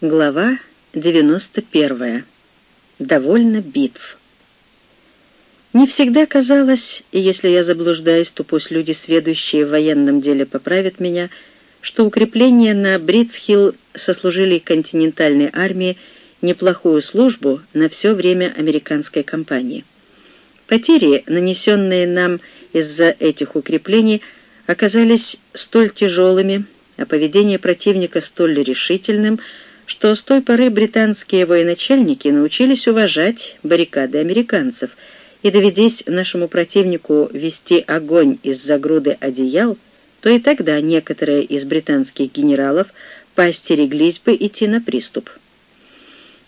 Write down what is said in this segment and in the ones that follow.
Глава 91. Довольно битв. Не всегда казалось, и если я заблуждаюсь, то пусть люди, сведущие в военном деле, поправят меня, что укрепления на Бритсхилл сослужили континентальной армии неплохую службу на все время американской кампании. Потери, нанесенные нам из-за этих укреплений, оказались столь тяжелыми, а поведение противника столь решительным, что с той поры британские военачальники научились уважать баррикады американцев, и доведись нашему противнику вести огонь из-за груды одеял, то и тогда некоторые из британских генералов поостереглись бы идти на приступ.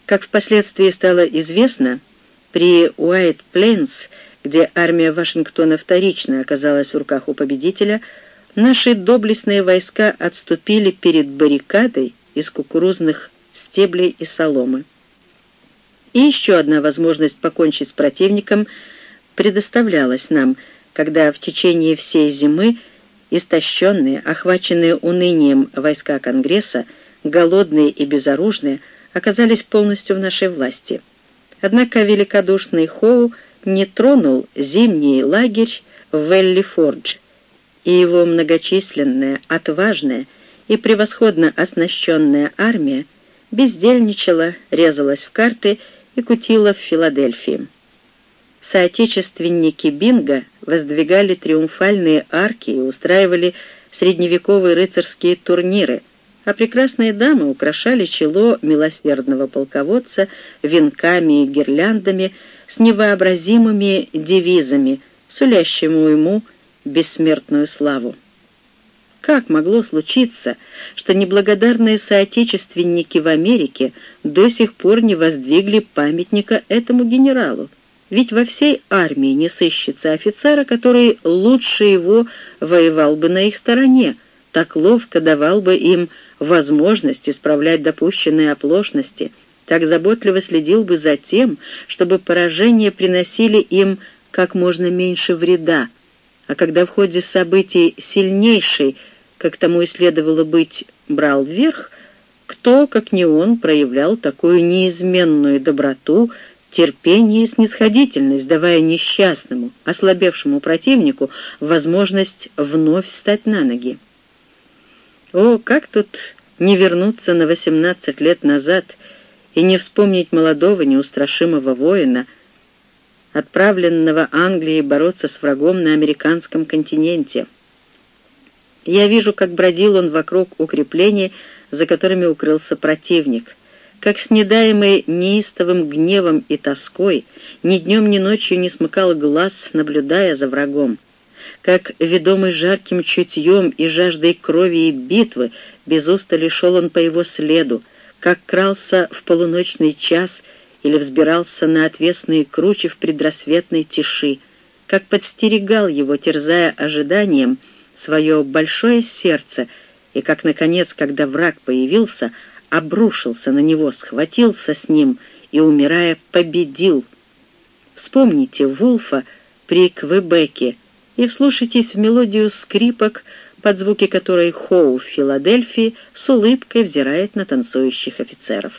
Как впоследствии стало известно, при Уайт-Плейнс, где армия Вашингтона вторично оказалась в руках у победителя, наши доблестные войска отступили перед баррикадой из кукурузных стеблей и соломы. И еще одна возможность покончить с противником предоставлялась нам, когда в течение всей зимы истощенные, охваченные унынием войска Конгресса, голодные и безоружные, оказались полностью в нашей власти. Однако великодушный Хоу не тронул зимний лагерь в Велли-Фордж, и его многочисленная, отважная и превосходно оснащенная армия бездельничала, резалась в карты и кутила в Филадельфии. Соотечественники Бинга воздвигали триумфальные арки и устраивали средневековые рыцарские турниры, а прекрасные дамы украшали чело милосердного полководца венками и гирляндами с невообразимыми девизами, сулящему ему бессмертную славу. Как могло случиться, что неблагодарные соотечественники в Америке до сих пор не воздвигли памятника этому генералу? Ведь во всей армии не сыщется офицера, который лучше его воевал бы на их стороне, так ловко давал бы им возможность исправлять допущенные оплошности, так заботливо следил бы за тем, чтобы поражения приносили им как можно меньше вреда, а когда в ходе событий сильнейший как тому и следовало быть, брал верх, кто, как не он, проявлял такую неизменную доброту, терпение и снисходительность, давая несчастному, ослабевшему противнику возможность вновь встать на ноги. О, как тут не вернуться на восемнадцать лет назад и не вспомнить молодого неустрашимого воина, отправленного Англией бороться с врагом на американском континенте — я вижу, как бродил он вокруг укреплений, за которыми укрылся противник, как с недаемой неистовым гневом и тоской ни днем, ни ночью не смыкал глаз, наблюдая за врагом, как, ведомый жарким чутьем и жаждой крови и битвы, без устали шел он по его следу, как крался в полуночный час или взбирался на отвесные кручи в предрассветной тиши, как подстерегал его, терзая ожиданием, свое большое сердце, и как, наконец, когда враг появился, обрушился на него, схватился с ним и, умирая, победил. Вспомните Вулфа при Квебеке и вслушайтесь в мелодию скрипок, под звуки которой Хоу в Филадельфии с улыбкой взирает на танцующих офицеров.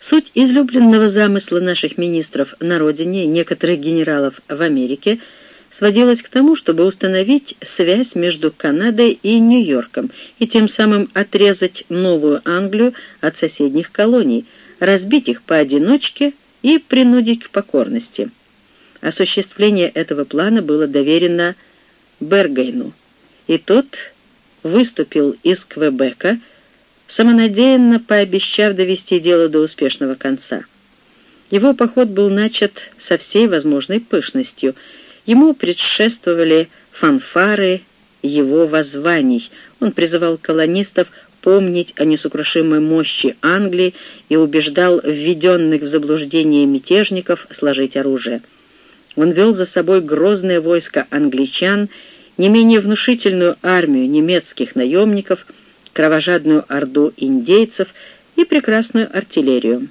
Суть излюбленного замысла наших министров на родине некоторых генералов в Америке — сводилась к тому, чтобы установить связь между Канадой и Нью-Йорком и тем самым отрезать Новую Англию от соседних колоний, разбить их поодиночке и принудить к покорности. Осуществление этого плана было доверено Бергейну, и тот выступил из Квебека, самонадеянно пообещав довести дело до успешного конца. Его поход был начат со всей возможной пышностью — Ему предшествовали фанфары его воззваний. Он призывал колонистов помнить о несокрушимой мощи Англии и убеждал введенных в заблуждение мятежников сложить оружие. Он вел за собой грозное войско англичан, не менее внушительную армию немецких наемников, кровожадную орду индейцев и прекрасную артиллерию.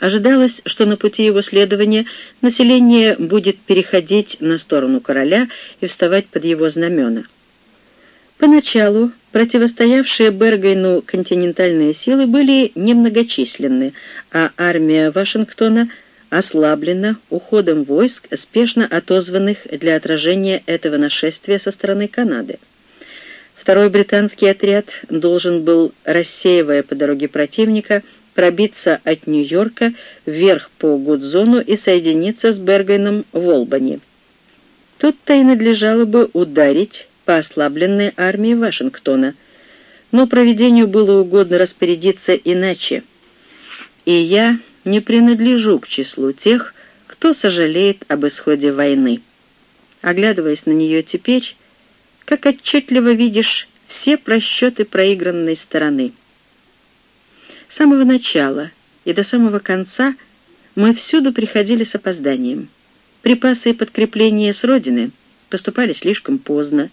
Ожидалось, что на пути его следования население будет переходить на сторону короля и вставать под его знамена. Поначалу Противостоявшие Бергайну континентальные силы были немногочисленны, а армия Вашингтона ослаблена уходом войск, спешно отозванных для отражения этого нашествия со стороны Канады. Второй британский отряд должен был, рассеивая по дороге противника, пробиться от Нью-Йорка вверх по Гудзону и соединиться с Бергайном в Олбани. Тут-то и надлежало бы ударить по ослабленной армии Вашингтона, но проведению было угодно распорядиться иначе, и я не принадлежу к числу тех, кто сожалеет об исходе войны. Оглядываясь на нее теперь, как отчетливо видишь все просчеты проигранной стороны. С самого начала и до самого конца мы всюду приходили с опозданием. Припасы и подкрепления с родины поступали слишком поздно.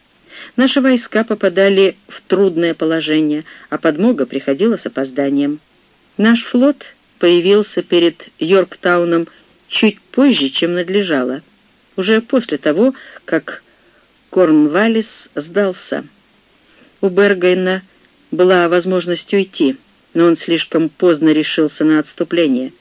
Наши войска попадали в трудное положение, а подмога приходила с опозданием. Наш флот появился перед Йорктауном чуть позже, чем надлежало, уже после того, как Корнваллис сдался. У Бергайна была возможность уйти, но он слишком поздно решился на отступление.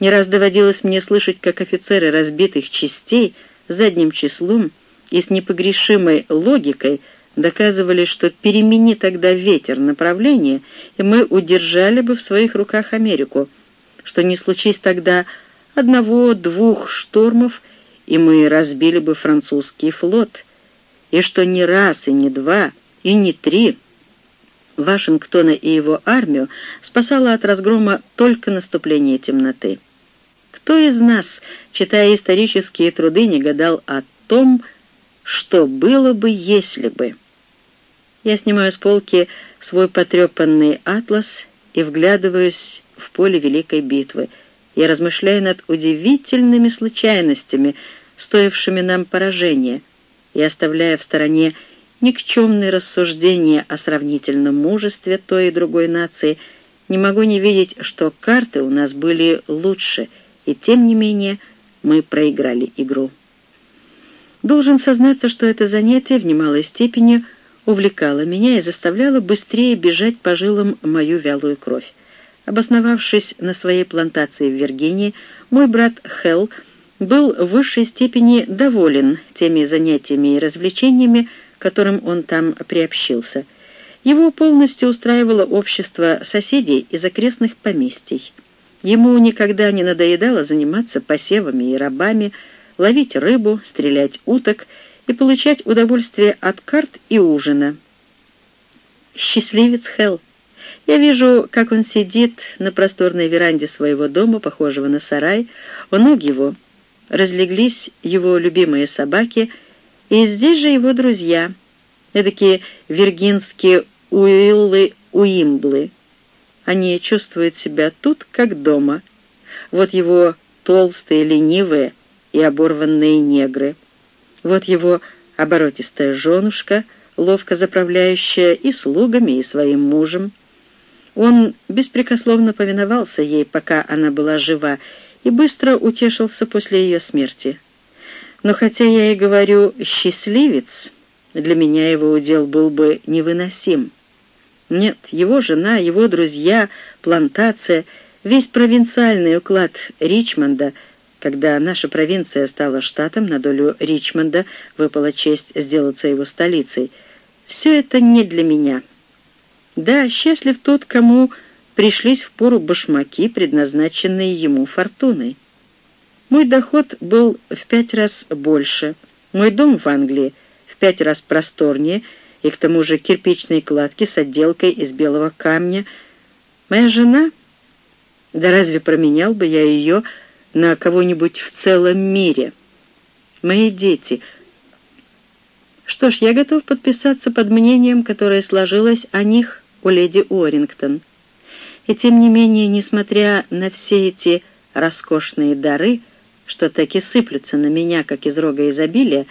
Не раз доводилось мне слышать, как офицеры разбитых частей задним числом и с непогрешимой логикой доказывали, что перемени тогда ветер направление, и мы удержали бы в своих руках Америку, что не случись тогда одного-двух штормов, и мы разбили бы французский флот, и что не раз, и не два, и не три Вашингтона и его армию спасало от разгрома только наступление темноты. Кто из нас, читая исторические труды, не гадал о том, что было бы, если бы? Я снимаю с полки свой потрепанный атлас и вглядываюсь в поле Великой битвы. Я размышляю над удивительными случайностями, стоившими нам поражения, и оставляя в стороне никчемные рассуждения о сравнительном мужестве той и другой нации, не могу не видеть, что карты у нас были лучше, и тем не менее мы проиграли игру. Должен сознаться, что это занятие в немалой степени увлекало меня и заставляло быстрее бежать по жилам мою вялую кровь. Обосновавшись на своей плантации в Виргинии, мой брат Хелл был в высшей степени доволен теми занятиями и развлечениями, которым он там приобщился. Его полностью устраивало общество соседей из окрестных поместий. Ему никогда не надоедало заниматься посевами и рабами, ловить рыбу, стрелять уток и получать удовольствие от карт и ужина. Счастливец Хелл. Я вижу, как он сидит на просторной веранде своего дома, похожего на сарай. У ног его разлеглись его любимые собаки, и здесь же его друзья, эдакие виргинские уиллы-уимблы. Они чувствуют себя тут, как дома. Вот его толстые, ленивые и оборванные негры. Вот его оборотистая женушка, ловко заправляющая и слугами, и своим мужем. Он беспрекословно повиновался ей, пока она была жива, и быстро утешился после ее смерти. Но хотя я и говорю «счастливец», для меня его удел был бы невыносим. Нет, его жена, его друзья, плантация, весь провинциальный уклад Ричмонда, когда наша провинция стала штатом, на долю Ричмонда выпала честь сделаться его столицей. Все это не для меня. Да, счастлив тот, кому пришлись в пору башмаки, предназначенные ему фортуной. Мой доход был в пять раз больше, мой дом в Англии в пять раз просторнее, и к тому же кирпичные кладки с отделкой из белого камня. Моя жена... Да разве променял бы я ее на кого-нибудь в целом мире? Мои дети... Что ж, я готов подписаться под мнением, которое сложилось о них у леди Уоррингтон. И тем не менее, несмотря на все эти роскошные дары, что таки сыплются на меня, как из рога изобилия,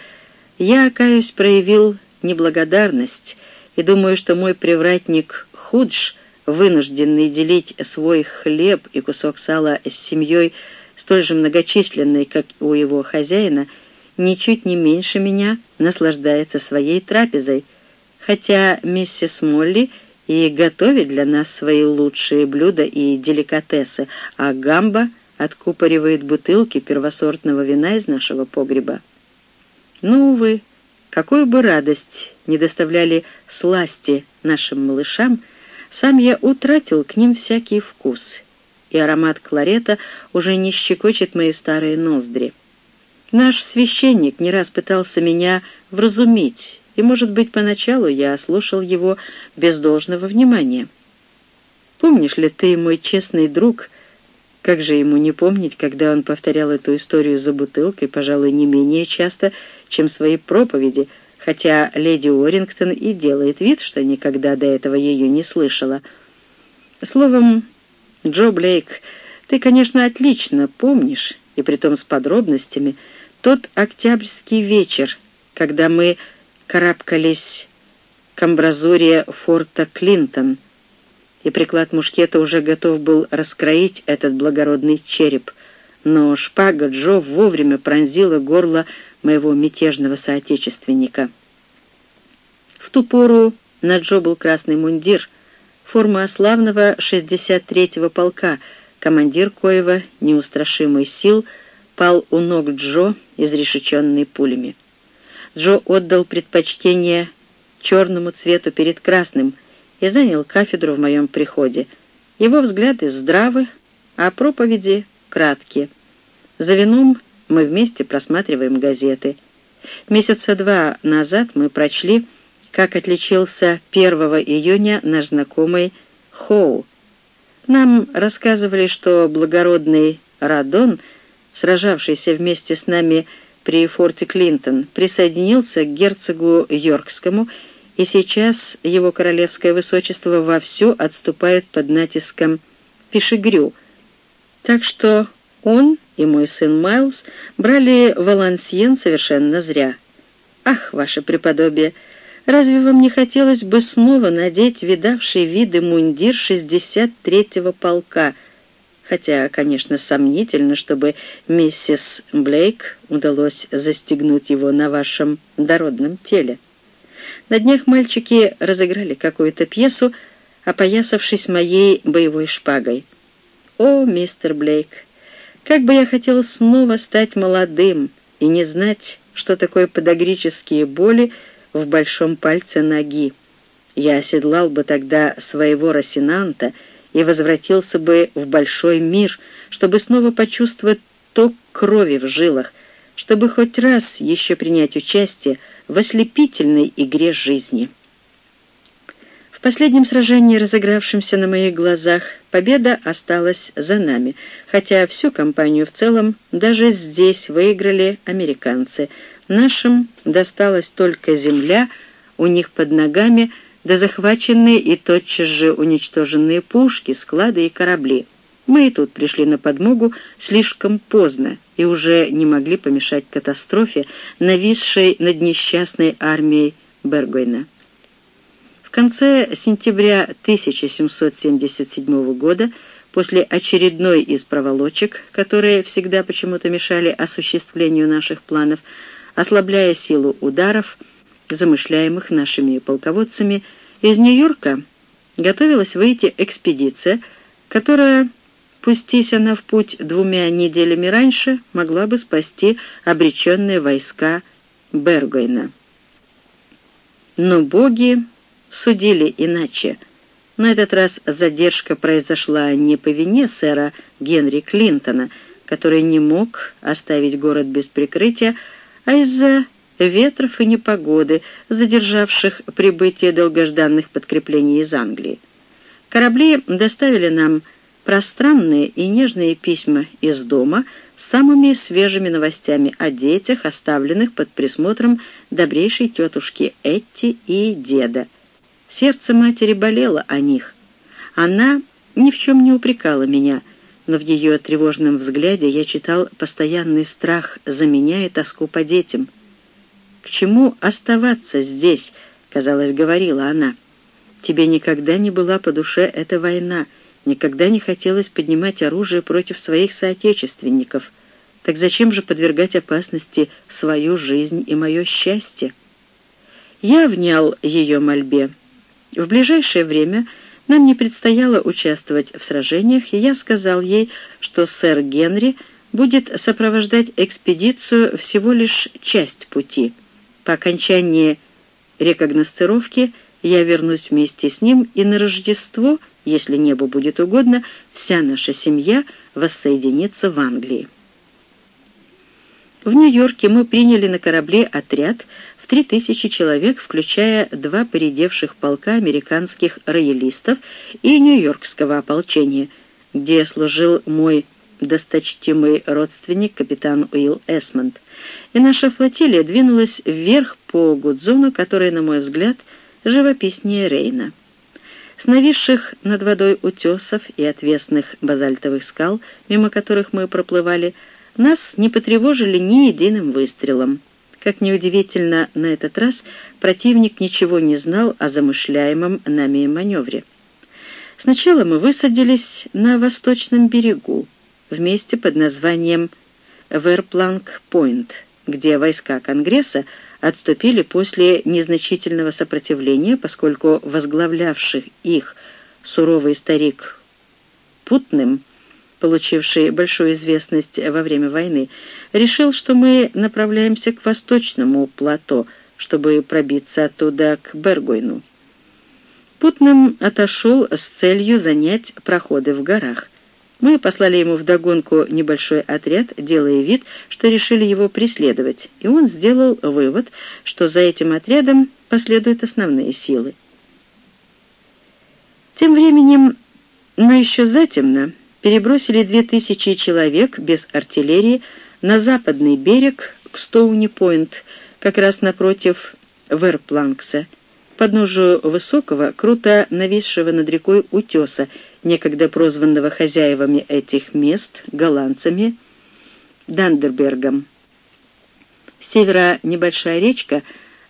я, каюсь, проявил неблагодарность и думаю, что мой привратник Худж, вынужденный делить свой хлеб и кусок сала с семьей, столь же многочисленной, как у его хозяина, ничуть не меньше меня наслаждается своей трапезой, хотя миссис Молли и готовит для нас свои лучшие блюда и деликатесы, а Гамба откупоривает бутылки первосортного вина из нашего погреба. Ну, увы, какую бы радость не доставляли сласти нашим малышам, сам я утратил к ним всякий вкус, и аромат кларета уже не щекочет мои старые ноздри. Наш священник не раз пытался меня вразумить, и, может быть, поначалу я слушал его без должного внимания. Помнишь ли ты, мой честный друг, как же ему не помнить, когда он повторял эту историю за бутылкой, пожалуй, не менее часто, чем свои проповеди, хотя леди Уоррингтон и делает вид, что никогда до этого ее не слышала. Словом, Джо Блейк, ты, конечно, отлично помнишь, и притом с подробностями, тот октябрьский вечер, когда мы карабкались к амбразуре форта Клинтон, и приклад мушкета уже готов был раскроить этот благородный череп, но шпага Джо вовремя пронзила горло моего мятежного соотечественника. В ту пору на Джо был красный мундир, форма славного 63-го полка, командир коего неустрашимый сил пал у ног Джо, изрешеченный пулями. Джо отдал предпочтение черному цвету перед красным и занял кафедру в моем приходе. Его взгляды здравы, а проповеди краткие. За вином мы вместе просматриваем газеты. Месяца два назад мы прочли, как отличился 1 июня наш знакомый Хоу. Нам рассказывали, что благородный Радон, сражавшийся вместе с нами при форте Клинтон, присоединился к герцогу Йоркскому, и сейчас его королевское высочество вовсю отступает под натиском Пешегрю. Так что он и мой сын Майлз брали Валансьен совершенно зря. Ах, ваше преподобие, разве вам не хотелось бы снова надеть видавший виды мундир 63-го полка, хотя, конечно, сомнительно, чтобы миссис Блейк удалось застегнуть его на вашем дородном теле. На днях мальчики разыграли какую-то пьесу, опоясавшись моей боевой шпагой. О, мистер Блейк, как бы я хотел снова стать молодым и не знать, что такое подогрические боли в большом пальце ноги. Я оседлал бы тогда своего Росинанта и возвратился бы в большой мир, чтобы снова почувствовать ток крови в жилах, чтобы хоть раз еще принять участие в ослепительной игре жизни. В последнем сражении, разыгравшемся на моих глазах, победа осталась за нами, хотя всю кампанию в целом даже здесь выиграли американцы. Нашим досталась только земля, у них под ногами — да захваченные и тотчас же уничтоженные пушки, склады и корабли. Мы и тут пришли на подмогу слишком поздно и уже не могли помешать катастрофе, нависшей над несчастной армией Бергойна. В конце сентября 1777 года, после очередной из проволочек, которые всегда почему-то мешали осуществлению наших планов, ослабляя силу ударов, замышляемых нашими полководцами, из Нью-Йорка готовилась выйти экспедиция, которая, пустись она в путь двумя неделями раньше, могла бы спасти обреченные войска Бергойна. Но боги судили иначе. На этот раз задержка произошла не по вине сэра Генри Клинтона, который не мог оставить город без прикрытия, а из-за ветров и непогоды, задержавших прибытие долгожданных подкреплений из Англии. Корабли доставили нам пространные и нежные письма из дома с самыми свежими новостями о детях, оставленных под присмотром добрейшей тетушки Этти и деда. Сердце матери болело о них. Она ни в чем не упрекала меня, но в ее тревожном взгляде я читал постоянный страх за меня и тоску по детям — «К чему оставаться здесь?» — казалось, говорила она. «Тебе никогда не была по душе эта война, никогда не хотелось поднимать оружие против своих соотечественников. Так зачем же подвергать опасности свою жизнь и мое счастье?» Я внял ее мольбе. В ближайшее время нам не предстояло участвовать в сражениях, и я сказал ей, что сэр Генри будет сопровождать экспедицию всего лишь часть пути. По окончании рекогносцировки я вернусь вместе с ним, и на Рождество, если небу будет угодно, вся наша семья воссоединится в Англии. В Нью-Йорке мы приняли на корабле отряд в три тысячи человек, включая два поредевших полка американских роялистов и нью-йоркского ополчения, где служил мой досточтимый родственник капитан Уилл Эсмонд. И наша флотилия двинулась вверх по Гудзону, который, на мой взгляд, живописнее Рейна. С нависших над водой утесов и отвесных базальтовых скал, мимо которых мы проплывали, нас не потревожили ни единым выстрелом. Как неудивительно, на этот раз противник ничего не знал о замышляемом нами маневре. Сначала мы высадились на восточном берегу, в месте под названием Верпланг-Пойнт, где войска Конгресса отступили после незначительного сопротивления, поскольку возглавлявший их суровый старик Путным, получивший большую известность во время войны, решил, что мы направляемся к восточному плато, чтобы пробиться оттуда к Бергойну. Путным отошел с целью занять проходы в горах. Мы послали ему вдогонку небольшой отряд, делая вид, что решили его преследовать, и он сделал вывод, что за этим отрядом последуют основные силы. Тем временем мы еще затемно перебросили две тысячи человек без артиллерии на западный берег к Стоуни-Пойнт, как раз напротив Верпланкса, подножию высокого, круто нависшего над рекой утеса, некогда прозванного хозяевами этих мест, голландцами, Дандербергом. С севера небольшая речка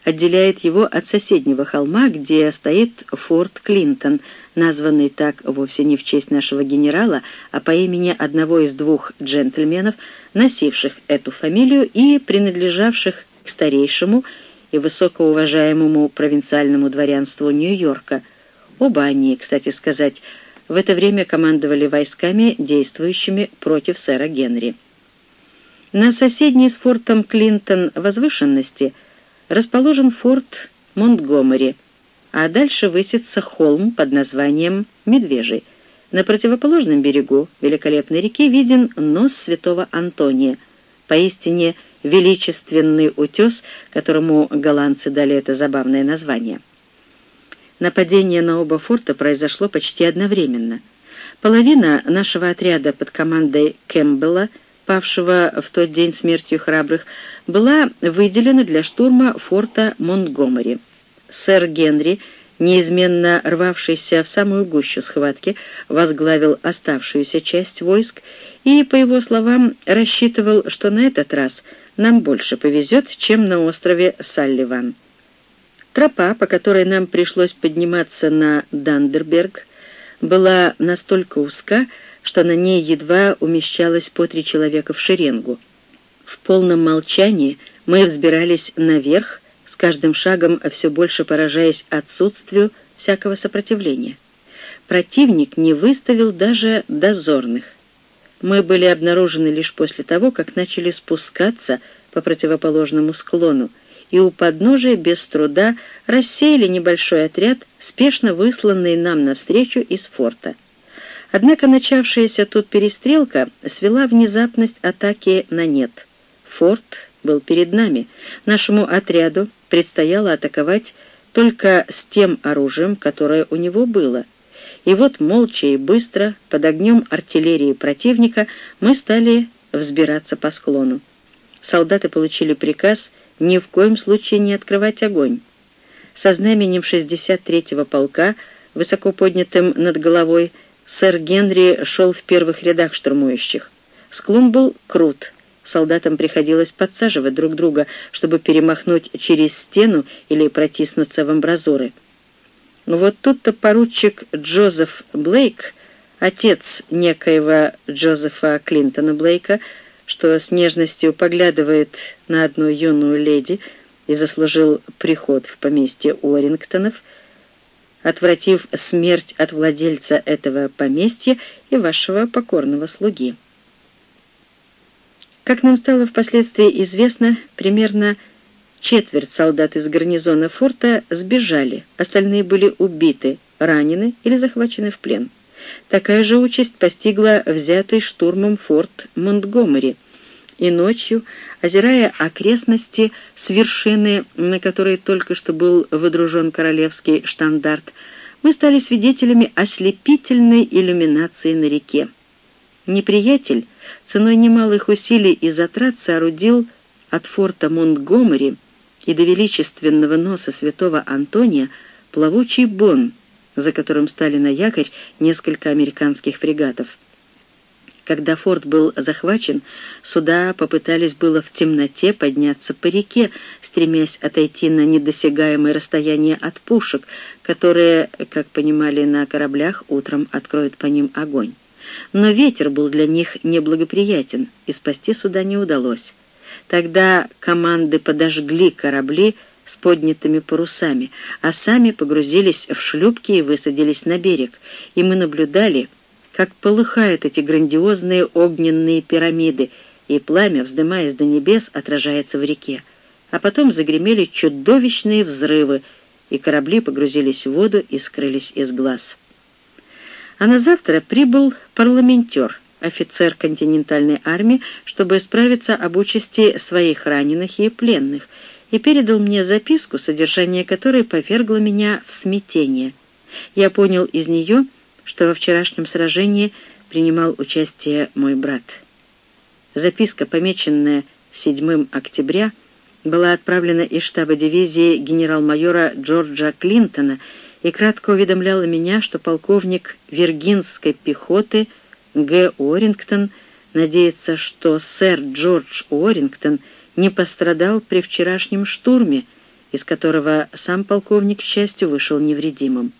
отделяет его от соседнего холма, где стоит форт Клинтон, названный так вовсе не в честь нашего генерала, а по имени одного из двух джентльменов, носивших эту фамилию и принадлежавших к старейшему и высокоуважаемому провинциальному дворянству Нью-Йорка. Оба они, кстати сказать, в это время командовали войсками, действующими против сэра Генри. На соседней с фортом Клинтон возвышенности расположен форт Монтгомери, а дальше высится холм под названием Медвежий. На противоположном берегу великолепной реки виден нос святого Антония, поистине величественный утес, которому голландцы дали это забавное название. Нападение на оба форта произошло почти одновременно. Половина нашего отряда под командой Кэмпбелла, павшего в тот день смертью храбрых, была выделена для штурма форта Монтгомери. Сэр Генри, неизменно рвавшийся в самую гущу схватки, возглавил оставшуюся часть войск и, по его словам, рассчитывал, что на этот раз нам больше повезет, чем на острове Салливан. Тропа, по которой нам пришлось подниматься на Дандерберг, была настолько узка, что на ней едва умещалось по три человека в шеренгу. В полном молчании мы взбирались наверх, с каждым шагом все больше поражаясь отсутствию всякого сопротивления. Противник не выставил даже дозорных. Мы были обнаружены лишь после того, как начали спускаться по противоположному склону, и у подножия без труда рассеяли небольшой отряд, спешно высланный нам навстречу из форта. Однако начавшаяся тут перестрелка свела внезапность атаки на нет. Форт был перед нами. Нашему отряду предстояло атаковать только с тем оружием, которое у него было. И вот молча и быстро, под огнем артиллерии противника, мы стали взбираться по склону. Солдаты получили приказ ни в коем случае не открывать огонь. Со знаменем 63-го полка, высоко поднятым над головой, сэр Генри шел в первых рядах штурмующих. Склон был крут. Солдатам приходилось подсаживать друг друга, чтобы перемахнуть через стену или протиснуться в амбразуры. Вот тут-то поручик Джозеф Блейк, отец некоего Джозефа Клинтона Блейка, что с нежностью поглядывает на одну юную леди, и заслужил приход в поместье Уоррингтонов, отвратив смерть от владельца этого поместья и вашего покорного слуги. Как нам стало впоследствии известно, примерно четверть солдат из гарнизона форта сбежали, остальные были убиты, ранены или захвачены в плен. Такая же участь постигла взятый штурмом форт Монтгомери, и ночью, озирая окрестности с вершины, на которой только что был водружен королевский штандарт, мы стали свидетелями ослепительной иллюминации на реке. Неприятель ценой немалых усилий и затрат соорудил от форта Монтгомери и до величественного носа святого Антония плавучий бон, за которым стали на якорь несколько американских фрегатов. Когда форт был захвачен, суда попытались было в темноте подняться по реке, стремясь отойти на недосягаемое расстояние от пушек, которые, как понимали на кораблях, утром откроют по ним огонь. Но ветер был для них неблагоприятен, и спасти суда не удалось. Тогда команды подожгли корабли с поднятыми парусами, а сами погрузились в шлюпки и высадились на берег, и мы наблюдали, как полыхают эти грандиозные огненные пирамиды, и пламя, вздымаясь до небес, отражается в реке. А потом загремели чудовищные взрывы, и корабли погрузились в воду и скрылись из глаз. А на завтра прибыл парламентер, офицер континентальной армии, чтобы справиться об участи своих раненых и пленных, и передал мне записку, содержание которой повергло меня в смятение. Я понял из нее, что во вчерашнем сражении принимал участие мой брат. Записка, помеченная 7 октября, была отправлена из штаба дивизии генерал-майора Джорджа Клинтона и кратко уведомляла меня, что полковник Виргинской пехоты Г. Уоррингтон надеется, что сэр Джордж Уоррингтон не пострадал при вчерашнем штурме, из которого сам полковник, к счастью, вышел невредимым.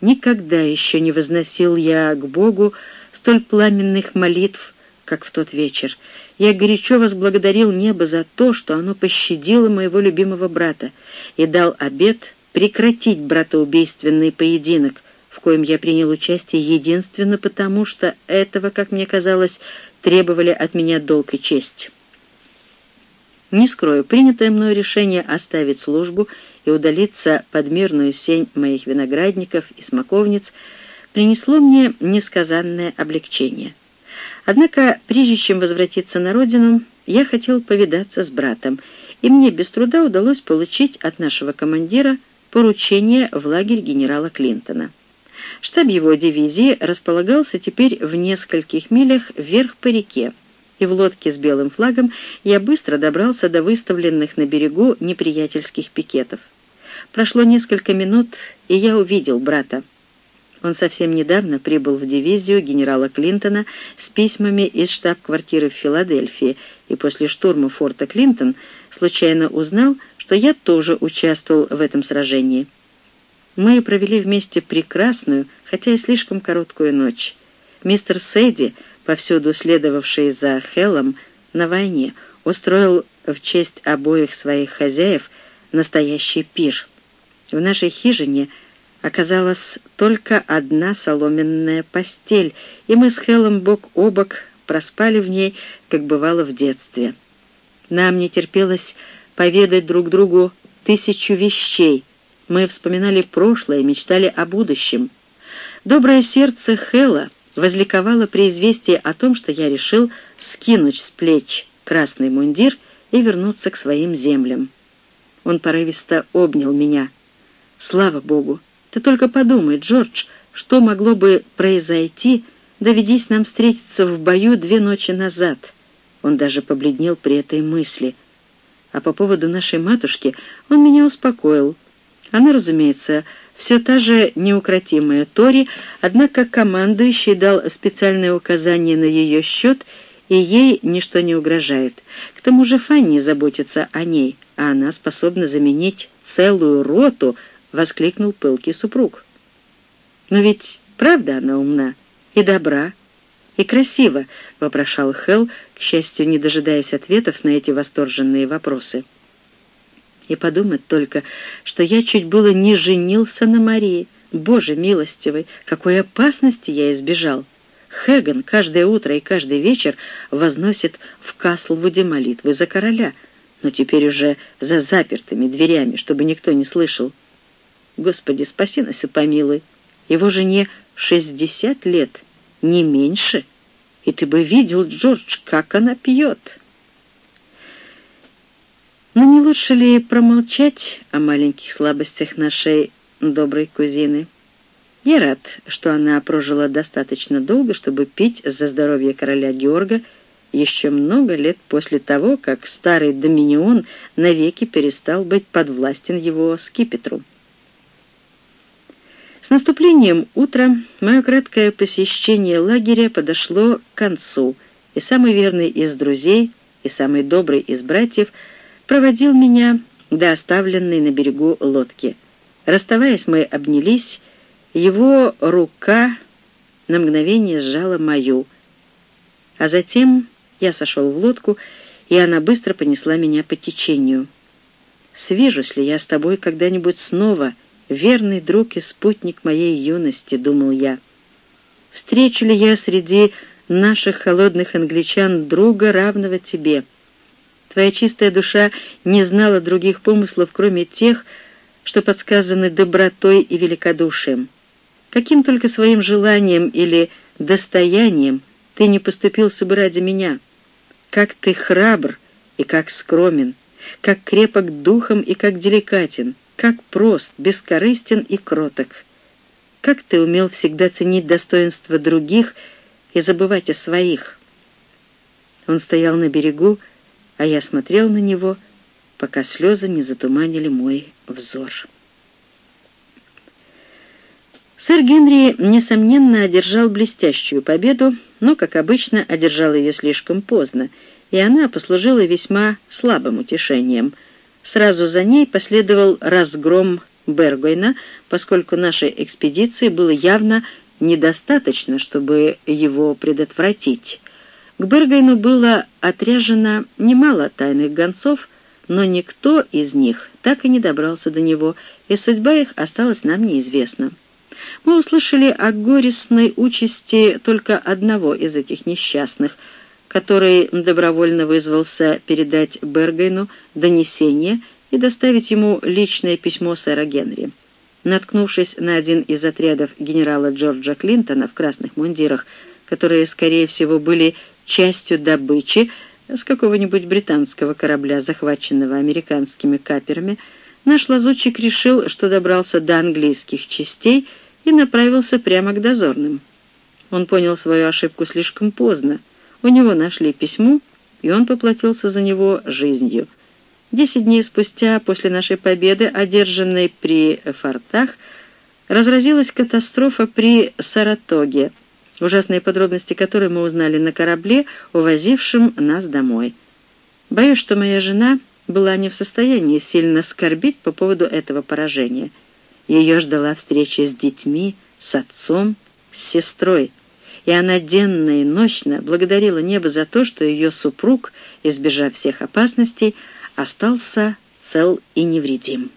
Никогда еще не возносил я к Богу столь пламенных молитв, как в тот вечер. Я горячо возблагодарил небо за то, что оно пощадило моего любимого брата и дал обет прекратить братоубийственный поединок, в коем я принял участие единственно потому, что этого, как мне казалось, требовали от меня долг и честь. Не скрою, принятое мною решение оставить службу и удалиться под мирную сень моих виноградников и смоковниц принесло мне несказанное облегчение. Однако, прежде чем возвратиться на родину, я хотел повидаться с братом, и мне без труда удалось получить от нашего командира поручение в лагерь генерала Клинтона. Штаб его дивизии располагался теперь в нескольких милях вверх по реке, и в лодке с белым флагом я быстро добрался до выставленных на берегу неприятельских пикетов. Прошло несколько минут, и я увидел брата. Он совсем недавно прибыл в дивизию генерала Клинтона с письмами из штаб-квартиры в Филадельфии, и после штурма форта Клинтон случайно узнал, что я тоже участвовал в этом сражении. Мы провели вместе прекрасную, хотя и слишком короткую ночь. Мистер Сейди, повсюду следовавший за Хеллом на войне, устроил в честь обоих своих хозяев настоящий пир. В нашей хижине оказалась только одна соломенная постель, и мы с Хеллом бок о бок проспали в ней, как бывало в детстве. Нам не терпелось поведать друг другу тысячу вещей. Мы вспоминали прошлое, мечтали о будущем. Доброе сердце Хэлла возликовало при известии о том, что я решил скинуть с плеч красный мундир и вернуться к своим землям. Он порывисто обнял меня — Слава Богу! Ты только подумай, Джордж, что могло бы произойти, доведись нам встретиться в бою две ночи назад. Он даже побледнел при этой мысли. А по поводу нашей матушки он меня успокоил. Она, разумеется, все та же неукротимая Тори, однако командующий дал специальное указание на ее счет, и ей ничто не угрожает. К тому же Фанни заботится о ней, а она способна заменить целую роту — воскликнул пылкий супруг. «Но ведь правда она умна и добра, и красива», — вопрошал Хелл, к счастью, не дожидаясь ответов на эти восторженные вопросы. И подумать только, что я чуть было не женился на Марии. Боже милостивый, какой опасности я избежал! Хэган каждое утро и каждый вечер возносит в Каслвуде молитвы за короля, но теперь уже за запертыми дверями, чтобы никто не слышал. Господи, спаси нас и помилуй. Его жене шестьдесят лет, не меньше. И ты бы видел, Джордж, как она пьет. Но не лучше ли промолчать о маленьких слабостях нашей доброй кузины? Я рад, что она прожила достаточно долго, чтобы пить за здоровье короля Георга еще много лет после того, как старый Доминион навеки перестал быть подвластен его скипетру. С наступлением утра мое краткое посещение лагеря подошло к концу, и самый верный из друзей и самый добрый из братьев проводил меня до оставленной на берегу лодки. Расставаясь, мы обнялись, его рука на мгновение сжала мою, а затем я сошел в лодку, и она быстро понесла меня по течению. «Свижусь ли я с тобой когда-нибудь снова?» Верный друг и спутник моей юности, думал я. Встречу ли я среди наших холодных англичан друга, равного тебе? Твоя чистая душа не знала других помыслов, кроме тех, что подсказаны добротой и великодушием. Каким только своим желанием или достоянием ты не поступился бы ради меня. Как ты храбр и как скромен, как крепок духом и как деликатен — как прост, бескорыстен и кроток. Как ты умел всегда ценить достоинства других и забывать о своих. Он стоял на берегу, а я смотрел на него, пока слезы не затуманили мой взор. Сэр Генри, несомненно, одержал блестящую победу, но, как обычно, одержал ее слишком поздно, и она послужила весьма слабым утешением — Сразу за ней последовал разгром Бергойна, поскольку нашей экспедиции было явно недостаточно, чтобы его предотвратить. К Бергойну было отряжено немало тайных гонцов, но никто из них так и не добрался до него, и судьба их осталась нам неизвестна. Мы услышали о горестной участи только одного из этих несчастных — который добровольно вызвался передать Бергайну донесение и доставить ему личное письмо сэра Генри. Наткнувшись на один из отрядов генерала Джорджа Клинтона в красных мундирах, которые, скорее всего, были частью добычи с какого-нибудь британского корабля, захваченного американскими каперами, наш лазутчик решил, что добрался до английских частей и направился прямо к дозорным. Он понял свою ошибку слишком поздно. У него нашли письмо, и он поплатился за него жизнью. Десять дней спустя, после нашей победы, одержанной при фортах, разразилась катастрофа при Саратоге, ужасные подробности которой мы узнали на корабле, увозившем нас домой. Боюсь, что моя жена была не в состоянии сильно скорбить по поводу этого поражения. Ее ждала встреча с детьми, с отцом, с сестрой — и она денно и ночно благодарила небо за то, что ее супруг, избежав всех опасностей, остался цел и невредим.